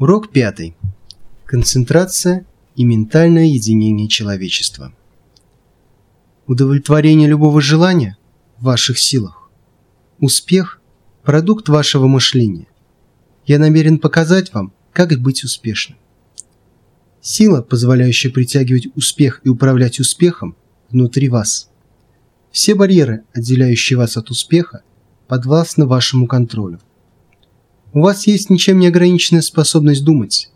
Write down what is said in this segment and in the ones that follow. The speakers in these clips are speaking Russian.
Урок пятый. Концентрация и ментальное единение человечества. Удовлетворение любого желания в ваших силах. Успех – продукт вашего мышления. Я намерен показать вам, как быть успешным. Сила, позволяющая притягивать успех и управлять успехом, внутри вас. Все барьеры, отделяющие вас от успеха, подвластны вашему контролю. У вас есть ничем не ограниченная способность думать.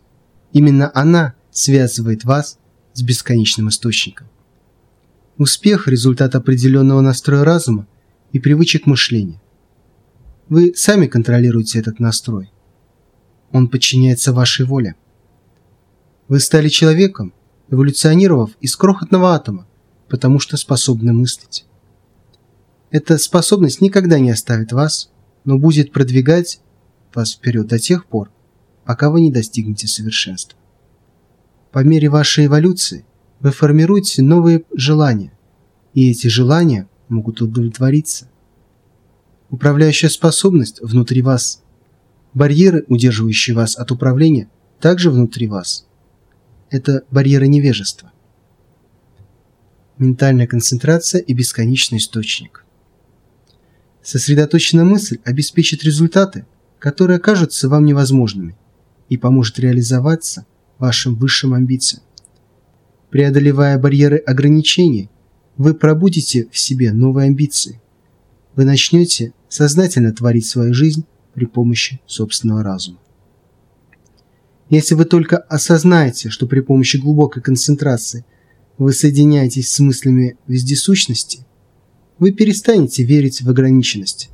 Именно она связывает вас с бесконечным источником. Успех – результат определенного настроя разума и привычек мышления. Вы сами контролируете этот настрой. Он подчиняется вашей воле. Вы стали человеком, эволюционировав из крохотного атома, потому что способны мыслить. Эта способность никогда не оставит вас, но будет продвигать вас вперед до тех пор, пока вы не достигнете совершенства. По мере вашей эволюции вы формируете новые желания, и эти желания могут удовлетвориться. Управляющая способность внутри вас. Барьеры, удерживающие вас от управления, также внутри вас. Это барьеры невежества. Ментальная концентрация и бесконечный источник. Сосредоточенная мысль обеспечит результаты, которые кажутся вам невозможными и поможет реализоваться вашим высшим амбициям. Преодолевая барьеры ограничений, вы пробудите в себе новые амбиции. Вы начнете сознательно творить свою жизнь при помощи собственного разума. Если вы только осознаете, что при помощи глубокой концентрации вы соединяетесь с мыслями вездесущности, вы перестанете верить в ограниченность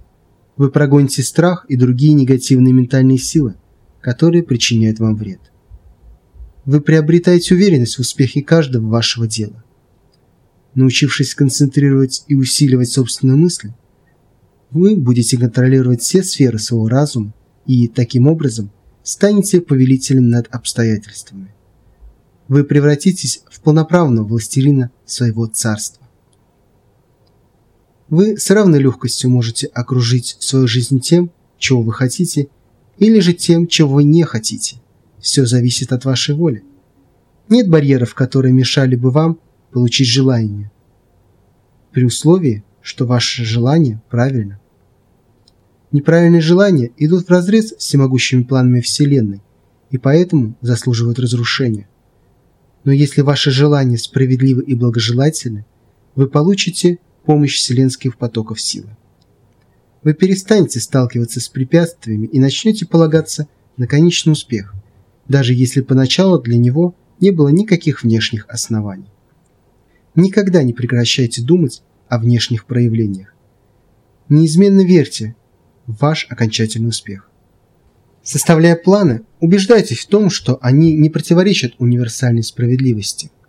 вы прогоните страх и другие негативные ментальные силы, которые причиняют вам вред. Вы приобретаете уверенность в успехе каждого вашего дела. Научившись концентрировать и усиливать собственные мысли, вы будете контролировать все сферы своего разума и, таким образом, станете повелителем над обстоятельствами. Вы превратитесь в полноправного властелина своего царства. Вы с равной легкостью можете окружить свою жизнь тем, чего вы хотите, или же тем, чего вы не хотите. Все зависит от вашей воли. Нет барьеров, которые мешали бы вам получить желание. При условии, что ваше желание правильно. Неправильные желания идут вразрез с всемогущими планами Вселенной и поэтому заслуживают разрушения. Но если ваши желания справедливы и благожелательны, вы получите помощь вселенских потоков силы. Вы перестанете сталкиваться с препятствиями и начнете полагаться на конечный успех, даже если поначалу для него не было никаких внешних оснований. Никогда не прекращайте думать о внешних проявлениях. Неизменно верьте в ваш окончательный успех. Составляя планы, убеждайтесь в том, что они не противоречат универсальной справедливости –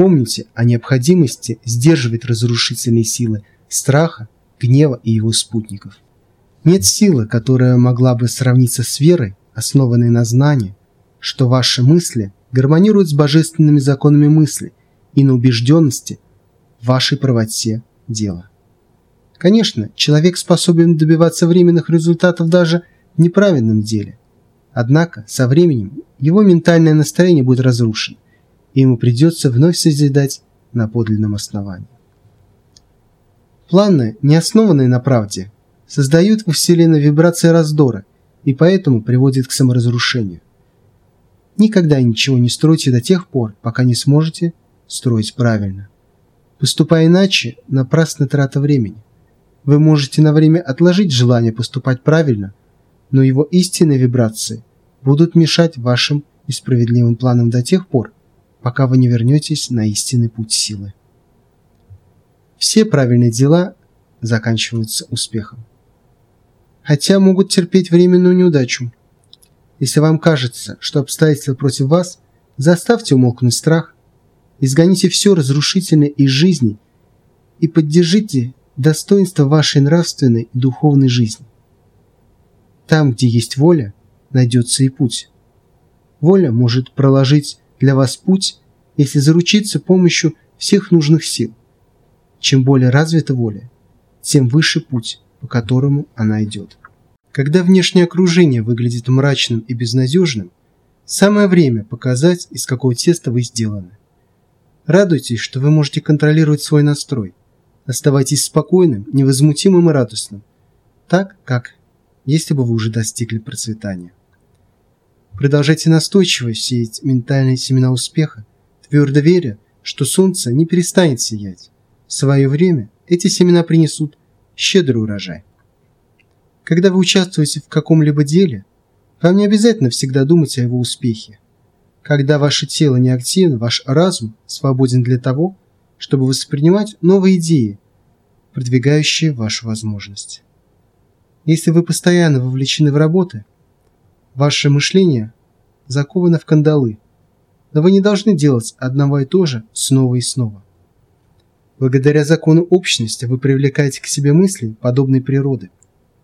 Помните о необходимости сдерживать разрушительные силы страха, гнева и его спутников. Нет силы, которая могла бы сравниться с верой, основанной на знании, что ваши мысли гармонируют с божественными законами мысли и на убежденности в вашей правоте дела. Конечно, человек способен добиваться временных результатов даже в неправильном деле. Однако, со временем его ментальное настроение будет разрушено, и ему придется вновь созидать на подлинном основании. Планы, не основанные на правде, создают во Вселенной вибрации раздора и поэтому приводят к саморазрушению. Никогда ничего не стройте до тех пор, пока не сможете строить правильно. Поступая иначе, напрасная трата времени. Вы можете на время отложить желание поступать правильно, но его истинные вибрации будут мешать вашим несправедливым планам до тех пор, пока вы не вернетесь на истинный путь силы. Все правильные дела заканчиваются успехом. Хотя могут терпеть временную неудачу. Если вам кажется, что обстоятельства против вас, заставьте умолкнуть страх, изгоните все разрушительное из жизни и поддержите достоинство вашей нравственной и духовной жизни. Там, где есть воля, найдется и путь. Воля может проложить для вас путь, если заручиться помощью всех нужных сил. Чем более развита воля, тем выше путь, по которому она идет. Когда внешнее окружение выглядит мрачным и безнадежным, Самое время показать, из какого теста вы сделаны. Радуйтесь, что вы можете контролировать свой настрой. Оставайтесь спокойным, невозмутимым и радостным, так, как если бы вы уже достигли процветания. Продолжайте настойчиво сеять ментальные семена успеха, твердо веря, что солнце не перестанет сиять. В свое время эти семена принесут щедрый урожай. Когда вы участвуете в каком-либо деле, вам не обязательно всегда думать о его успехе. Когда ваше тело не активно, ваш разум свободен для того, чтобы воспринимать новые идеи, продвигающие вашу возможность. Если вы постоянно вовлечены в работы, ваше мышление заковано в кандалы, но вы не должны делать одного и то же снова и снова. Благодаря закону общности вы привлекаете к себе мысли подобной природы.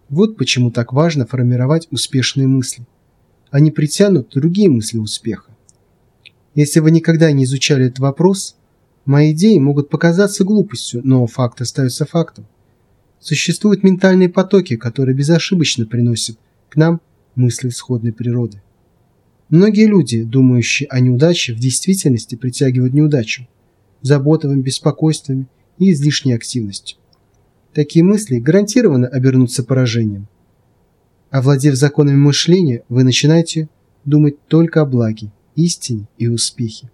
Вот почему так важно формировать успешные мысли. Они притянут другие мысли успеха. Если вы никогда не изучали этот вопрос, мои идеи могут показаться глупостью, но факт остается фактом. Существуют ментальные потоки, которые безошибочно приносят к нам мысли сходной природы. Многие люди, думающие о неудаче, в действительности притягивают неудачу, заботовым беспокойствами и излишней активностью. Такие мысли гарантированно обернутся поражением. Овладев законами мышления, вы начинаете думать только о благе, истине и успехе.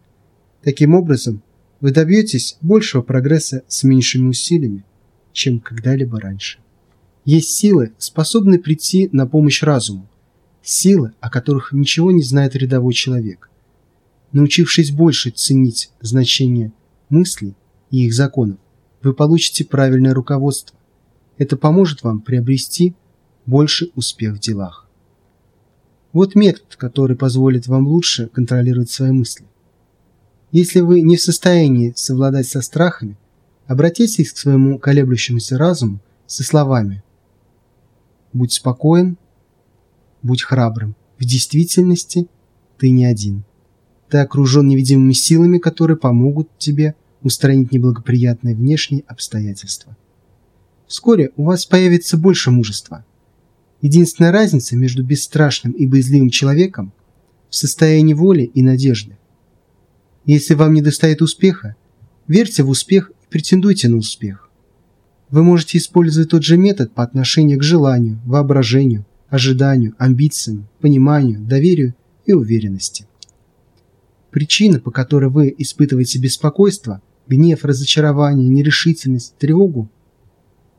Таким образом, вы добьетесь большего прогресса с меньшими усилиями, чем когда-либо раньше. Есть силы, способные прийти на помощь разуму, силы, о которых ничего не знает рядовой человек. Научившись больше ценить значение мыслей и их законов, вы получите правильное руководство. Это поможет вам приобрести больше успех в делах. Вот метод, который позволит вам лучше контролировать свои мысли. Если вы не в состоянии совладать со страхами, обратитесь к своему колеблющемуся разуму со словами «Будь спокоен, будь храбрым. В действительности ты не один. Ты окружен невидимыми силами, которые помогут тебе устранить неблагоприятные внешние обстоятельства. Вскоре у вас появится больше мужества. Единственная разница между бесстрашным и боязливым человеком в состоянии воли и надежды. Если вам не достает успеха, верьте в успех и претендуйте на успех. Вы можете использовать тот же метод по отношению к желанию, воображению, ожиданию, амбициям, пониманию, доверию и уверенности. Причина, по которой вы испытываете беспокойство – гнев, разочарование, нерешительность, тревогу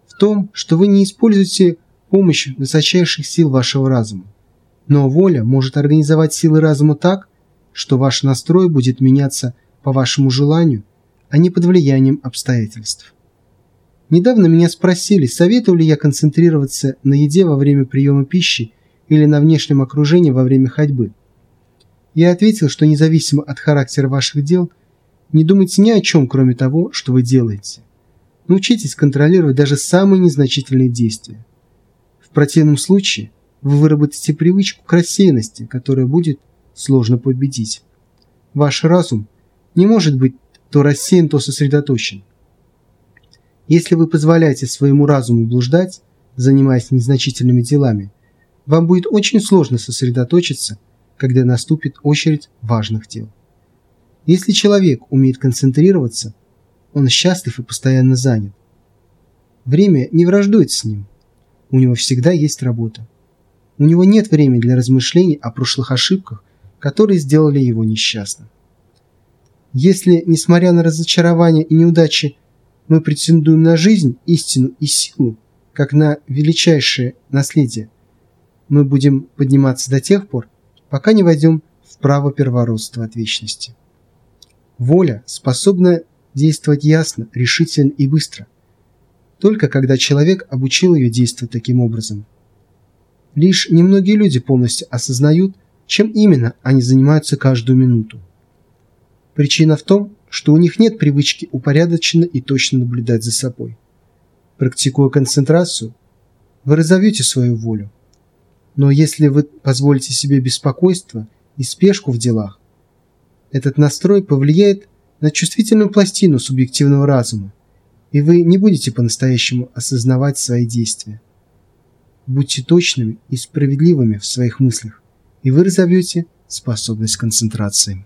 в том, что вы не используете помощь высочайших сил вашего разума. Но воля может организовать силы разума так, что ваш настрой будет меняться по вашему желанию, а не под влиянием обстоятельств. Недавно меня спросили, советую ли я концентрироваться на еде во время приема пищи или на внешнем окружении во время ходьбы. Я ответил, что независимо от характера ваших дел – не думайте ни о чем, кроме того, что вы делаете. Научитесь контролировать даже самые незначительные действия. В противном случае вы выработаете привычку к рассеянности, которая будет сложно победить. Ваш разум не может быть то рассеян, то сосредоточен. Если вы позволяете своему разуму блуждать, занимаясь незначительными делами, вам будет очень сложно сосредоточиться, когда наступит очередь важных дел. Если человек умеет концентрироваться, он счастлив и постоянно занят. Время не враждует с ним. У него всегда есть работа. У него нет времени для размышлений о прошлых ошибках, которые сделали его несчастным. Если, несмотря на разочарования и неудачи, мы претендуем на жизнь, истину и силу, как на величайшее наследие, мы будем подниматься до тех пор, пока не войдем в право первородства от вечности. Воля способна действовать ясно, решительно и быстро. Только когда человек обучил ее действовать таким образом. Лишь немногие люди полностью осознают, чем именно они занимаются каждую минуту. Причина в том, что у них нет привычки упорядоченно и точно наблюдать за собой. Практикуя концентрацию, вы разовьете свою волю. Но если вы позволите себе беспокойство и спешку в делах, этот настрой повлияет на чувствительную пластину субъективного разума, и вы не будете по-настоящему осознавать свои действия. Будьте точными и справедливыми в своих мыслях, и вы разовьете способность концентрации.